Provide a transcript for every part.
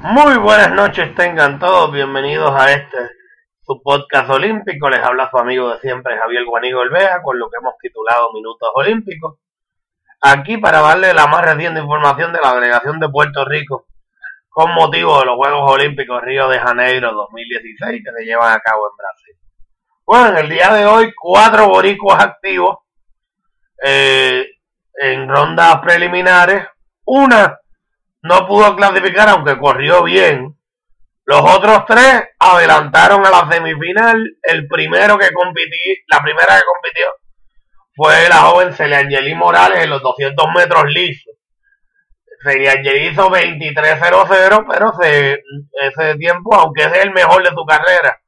Muy buenas noches, tengan todos bienvenidos a este su podcast olímpico. Les habla su amigo de siempre, Javier Guanigo Olvea, con lo que hemos titulado Minutos Olímpicos. Aquí para darle la más reciente información de la delegación de Puerto Rico con motivo de los Juegos Olímpicos Río de Janeiro 2016 que se llevan a cabo en Brasil. Bueno, en el día de hoy, cuatro boricuas activos eh, en rondas preliminares. Una no pudo clasificar, aunque corrió bien. Los otros tres adelantaron a la semifinal. El primero que compitió, la primera que compitió fue la joven Celiangeli Morales en los 200 metros lisos. Celiangeli hizo 23.00, pero ese tiempo, aunque es el mejor de su carrera,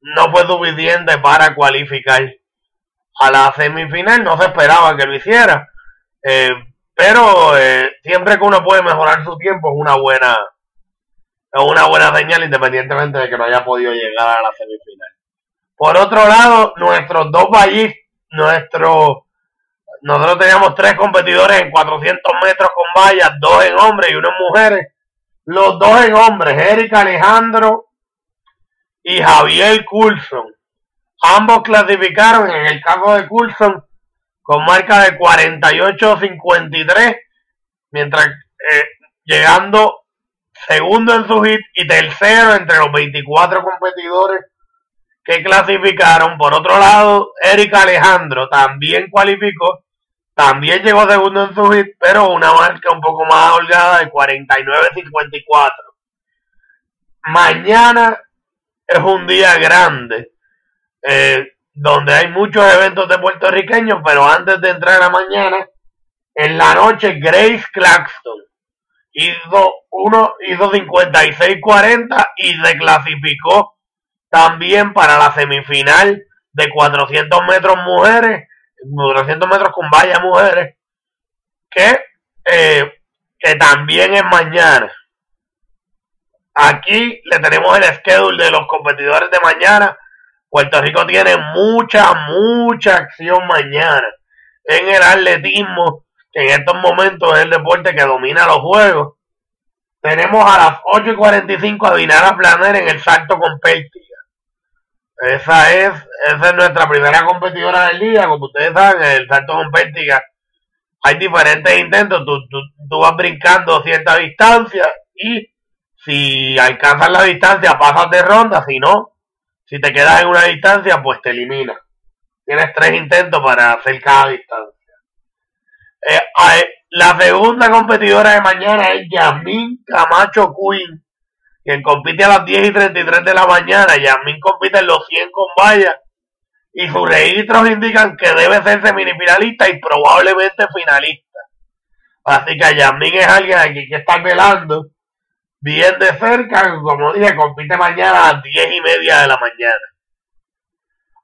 no fue suficiente para cualificar a la semifinal. No se esperaba que lo hiciera. Eh, pero eh, siempre que uno puede mejorar su tiempo es una buena es una buena señal independientemente de que no haya podido llegar a la semifinal. Por otro lado, nuestros dos países, nuestro, nosotros teníamos tres competidores en 400 metros con vallas, dos en hombres y uno en mujeres. Los dos en hombres, Erika Alejandro y Javier Coulson. Ambos clasificaron, en el caso de Coulson, con marca de 48-53, mientras eh, llegando segundo en su hit y tercero entre los 24 competidores que clasificaron. Por otro lado, Erika Alejandro también cualificó, también llegó segundo en su hit, pero una marca un poco más holgada de 49-54. Mañana es un día grande. Eh, donde hay muchos eventos de puertorriqueños, pero antes de entrar a mañana, en la noche Grace Claxton hizo, uno, hizo 56-40 y se clasificó también para la semifinal de 400 metros mujeres, 400 metros con valla mujeres, que, eh, que también es mañana. Aquí le tenemos el schedule de los competidores de mañana Puerto Rico tiene mucha, mucha acción mañana en el atletismo, que en estos momentos es el deporte que domina los juegos. Tenemos a las 8 y 45 a Dinara Planer en el salto con pértiga. Esa es, esa es nuestra primera competidora del día, como ustedes saben, en el salto con pértiga hay diferentes intentos, tú, tú, tú vas brincando cierta distancia y si alcanzas la distancia pasas de ronda, si no, si te quedas en una distancia, pues te elimina. Tienes tres intentos para hacer cada distancia. Eh, la segunda competidora de mañana es Yasmin Camacho Queen, quien compite a las 10 y 33 de la mañana. Yasmin compite en los 100 con vallas y sus registros indican que debe ser semifinalista y probablemente finalista. Así que Yasmin es alguien aquí que está velando bien de cerca, como dije, compite mañana a las 10 y media de la mañana.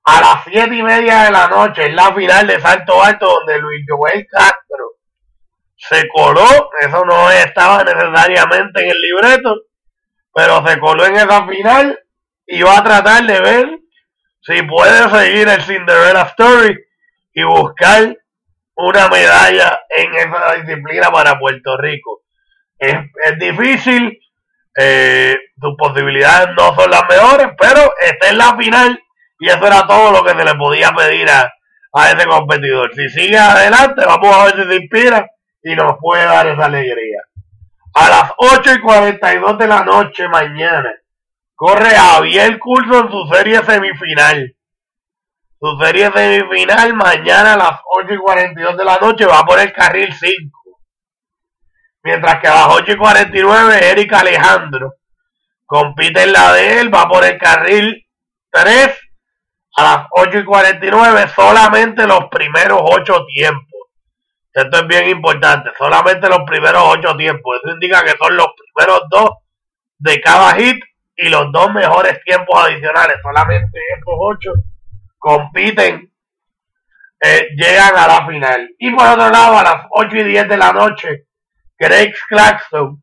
A las 7 y media de la noche es la final de Salto Alto donde Luis Joel Castro se coló, eso no estaba necesariamente en el libreto, pero se coló en esa final y va a tratar de ver si puede seguir el Cinderella Story y buscar una medalla en esa disciplina para Puerto Rico. Es, es difícil, eh, tus posibilidades no son las mejores, pero está en la final y eso era todo lo que se le podía pedir a, a ese competidor. Si sigue adelante, vamos a ver si se inspira y nos puede dar esa alegría. A las 8 y 42 de la noche mañana, corre Javier Curso en su serie semifinal. Su serie semifinal mañana a las 8 y 42 de la noche va por el carril 5. Mientras que a las 8 y 49, Erika Alejandro compite en la de él, va por el carril 3 a las 8 y 49, solamente los primeros 8 tiempos. Esto es bien importante, solamente los primeros 8 tiempos. Eso indica que son los primeros dos de cada hit y los dos mejores tiempos adicionales. Solamente estos 8 compiten, eh, llegan a la final. Y por otro lado, a las 8 y 10 de la noche, Greg Claxton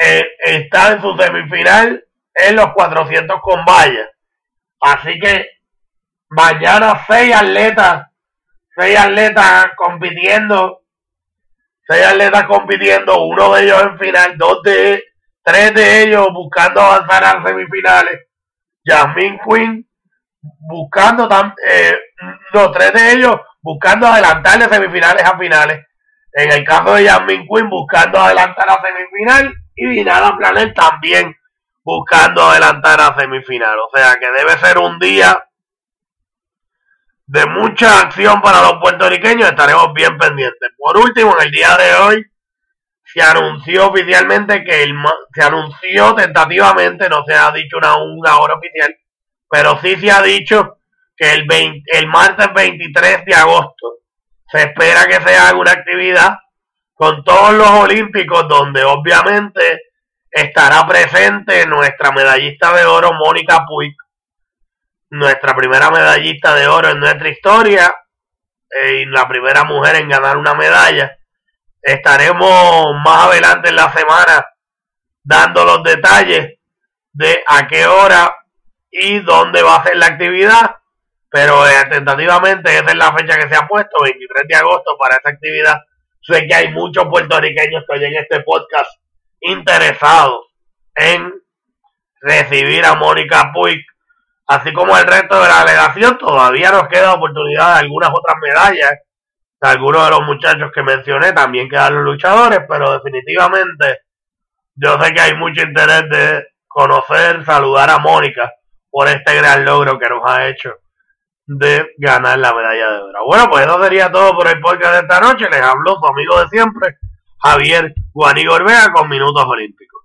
eh, está en su semifinal en los 400 con vallas. Así que mañana seis atletas, seis atletas compitiendo, seis atletas compitiendo, uno de ellos en final, dos de tres de ellos buscando avanzar a semifinales, Jasmine Quinn buscando, eh, tres de ellos buscando adelantar de semifinales a finales. En el caso de Jasmine Quinn buscando adelantar a semifinal y Dinara Planet también buscando adelantar a semifinal. O sea que debe ser un día de mucha acción para los puertorriqueños. Estaremos bien pendientes. Por último, en el día de hoy se anunció oficialmente que el se anunció tentativamente, no se ha dicho una, una hora oficial, pero sí se ha dicho que el, el martes 23 de agosto se espera que se haga una actividad con todos los olímpicos donde obviamente estará presente nuestra medallista de oro Mónica Puig, nuestra primera medallista de oro en nuestra historia eh, y la primera mujer en ganar una medalla. Estaremos más adelante en la semana dando los detalles de a qué hora y dónde va a ser la actividad, pero eh, tentativamente esa es la fecha que se ha puesto, 23 de agosto para esa actividad. Sé que hay muchos puertorriqueños que oyen este podcast interesados en recibir a Mónica Puig, así como el resto de la delegación. Todavía nos queda oportunidad de algunas otras medallas. Algunos de los muchachos que mencioné también quedan los luchadores, pero definitivamente yo sé que hay mucho interés de conocer, saludar a Mónica por este gran logro que nos ha hecho de ganar la medalla de oro. Bueno, pues eso sería todo por el podcast de esta noche. Les habló su amigo de siempre, Javier Guaní Gorbea, con Minutos Olímpicos.